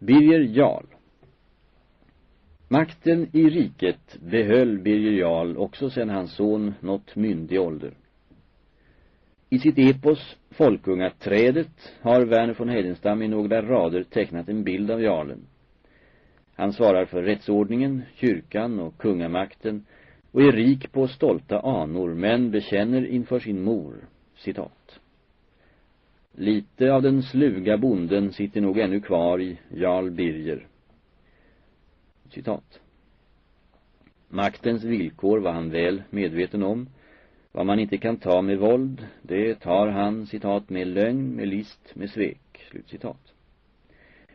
Birger Jarl Makten i riket behöll Birger Jarl också sedan hans son nått myndig ålder. I sitt epos Folkungaträdet har Werner von Heidenstam i några rader tecknat en bild av jarlen. Han svarar för rättsordningen, kyrkan och kungamakten och är rik på stolta anor men bekänner inför sin mor, citat. Lite av den sluga bonden sitter nog ännu kvar i Jarl Birger. Citat. Maktens villkor var han väl medveten om. Vad man inte kan ta med våld, det tar han, citat, med lögn, med list, med svek, slutcitat.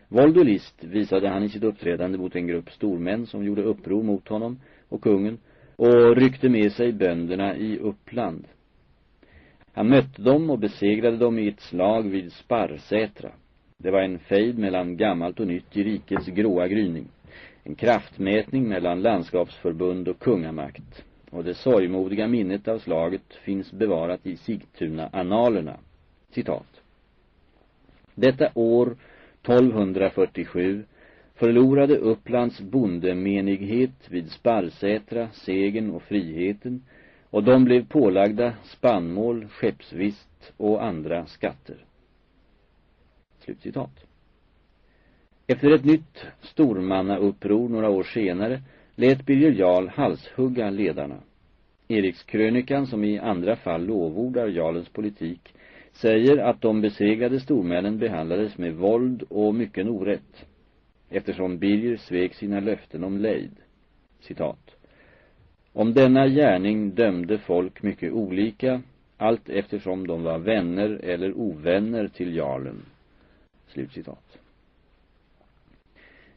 Våld och list visade han i sitt uppträdande mot en grupp stormän som gjorde uppror mot honom och kungen och ryckte med sig bönderna i Uppland. Han mötte dem och besegrade dem i ett slag vid Sparrsätra. Det var en fejd mellan gammalt och nytt i rikets gråa gryning. En kraftmätning mellan landskapsförbund och kungamakt. Och det sorgmodiga minnet av slaget finns bevarat i Sigtuna-analerna. Citat. Detta år 1247 förlorade Upplands bondemenighet vid Sparrsätra segern och friheten och de blev pålagda spannmål, skeppsvist och andra skatter. Slutcitat. Efter ett nytt stormannauppror några år senare lät Birger Jarl halshugga ledarna. Erikskrönikan, som i andra fall lovordar Jarlens politik, säger att de besegrade stormännen behandlades med våld och mycket orätt, eftersom Birger svek sina löften om lejd. Citat. Om denna gärning dömde folk mycket olika, allt eftersom de var vänner eller ovänner till jarlen. Slutcitat.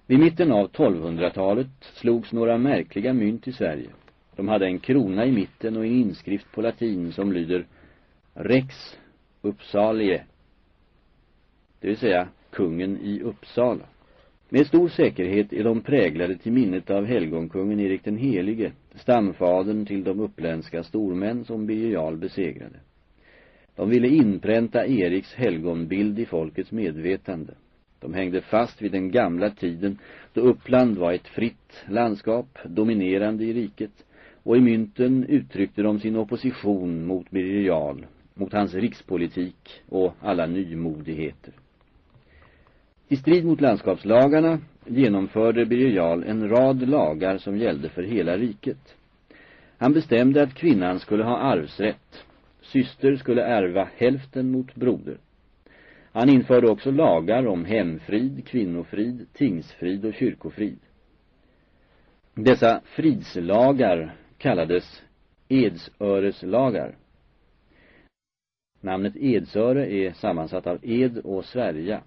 Vid mitten av 1200-talet slogs några märkliga mynt i Sverige. De hade en krona i mitten och en inskrift på latin som lyder Rex Uppsalie, det vill säga kungen i Uppsala. Med stor säkerhet är de präglade till minnet av helgonkungen Erik den Helige, stamfadern till de uppländska stormän som Birger Jarl besegrade. De ville inpränta Eriks helgonbild i folkets medvetande. De hängde fast vid den gamla tiden då Uppland var ett fritt landskap, dominerande i riket, och i mynten uttryckte de sin opposition mot Birger Jarl, mot hans rikspolitik och alla nymodigheter. I strid mot landskapslagarna genomförde Birger Jarl en rad lagar som gällde för hela riket. Han bestämde att kvinnan skulle ha arvsrätt. Syster skulle ärva hälften mot broder. Han införde också lagar om hemfrid, kvinnofrid, tingsfrid och kyrkofrid. Dessa fridslagar kallades edsöreslagar. Namnet Edsöre är sammansatt av ed och svärja.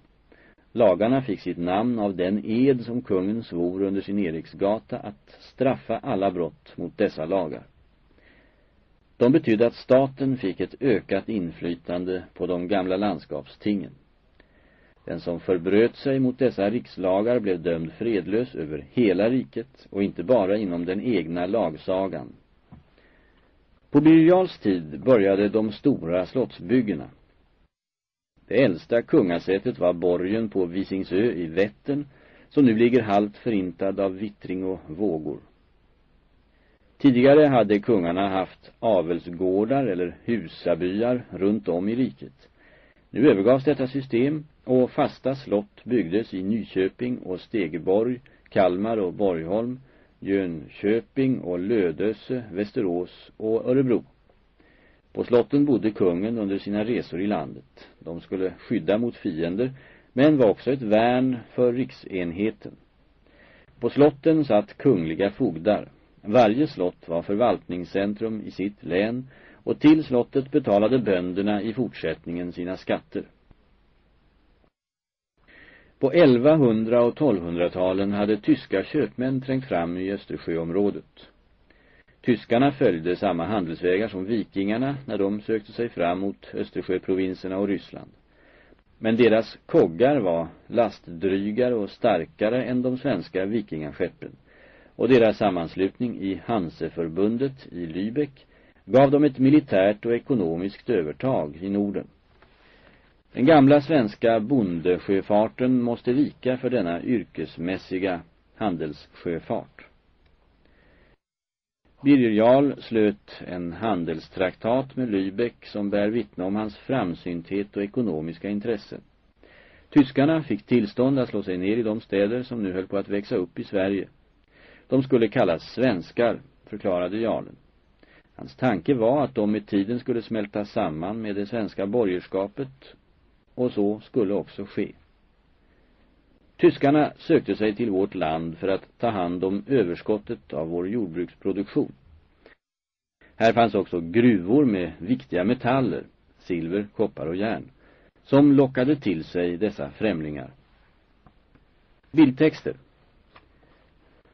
Lagarna fick sitt namn av den ed som kungen svor under sin Eriksgata att straffa alla brott mot dessa lagar. De betydde att staten fick ett ökat inflytande på de gamla landskapstingen. Den som förbröt sig mot dessa rikslagar blev dömd fredlös över hela riket och inte bara inom den egna lagsagan. På Birger tid började de stora slottsbyggena. Det äldsta kungasätet var borgen på Visingsö i Vättern som nu ligger halvt förintad av vittring och vågor. Tidigare hade kungarna haft avelsgårdar eller husabyar runt om i riket. Nu övergavs detta system och fasta slott byggdes i Nyköping och Stegeborg, Kalmar och Borgholm, Jönköping och Lödöse, Västerås och Örebro. På slotten bodde kungen under sina resor i landet. De skulle skydda mot fiender, men var också ett värn för riksenheten. På slotten satt kungliga fogdar. Varje slott var förvaltningscentrum i sitt län och till slottet betalade bönderna i fortsättningen sina skatter. På 1100- och 1200-talen hade tyska köpmän trängt fram i Östersjöområdet. Tyskarna följde samma handelsvägar som vikingarna när de sökte sig fram mot Östersjöprovinserna och Ryssland. Men deras koggar var lastdrygare och starkare än de svenska vikingaskeppen. Och deras sammanslutning i Hanseförbundet i Lübeck gav dem ett militärt och ekonomiskt övertag i Norden. Den gamla svenska bondesjöfarten måste vika för denna yrkesmässiga handelssjöfart. Birger Jarl slöt en handelstraktat med Lübeck som bär vittne om hans framsynthet och ekonomiska intresse. Tyskarna fick tillstånd att slå sig ner i de städer som nu höll på att växa upp i Sverige. De skulle kallas svenskar, förklarade jarlen. Hans tanke var att de med tiden skulle smälta samman med det svenska borgerskapet och så skulle också ske. Tyskarna sökte sig till vårt land för att ta hand om överskottet av vår jordbruksproduktion. Här fanns också gruvor med viktiga metaller, silver, koppar och järn, som lockade till sig dessa främlingar. Bildtexter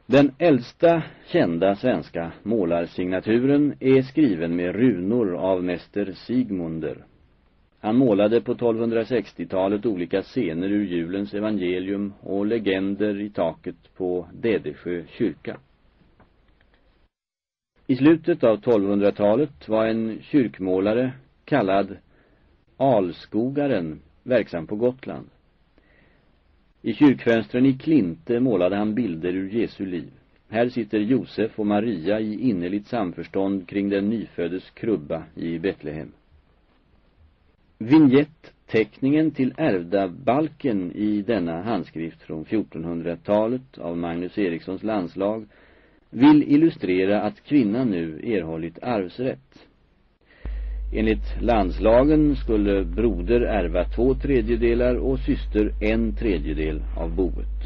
Den äldsta kända svenska målarsignaturen är skriven med runor av mäster Sigmunder han målade på 1260-talet olika scener ur julens evangelium och legender i taket på Dedesjö kyrka. I slutet av 1200-talet var en kyrkmålare kallad Alskogaren verksam på Gotland. I kyrkfönstren i Klinte målade han bilder ur Jesu liv. Här sitter Josef och Maria i innerligt samförstånd kring den nyföddes krubba i Betlehem. Vignettteckningen till ärvda balken i denna handskrift från 1400-talet av Magnus Erikssons landslag vill illustrera att kvinnan nu erhållit arvsrätt. Enligt landslagen skulle broder ärva två tredjedelar och syster en tredjedel av boet.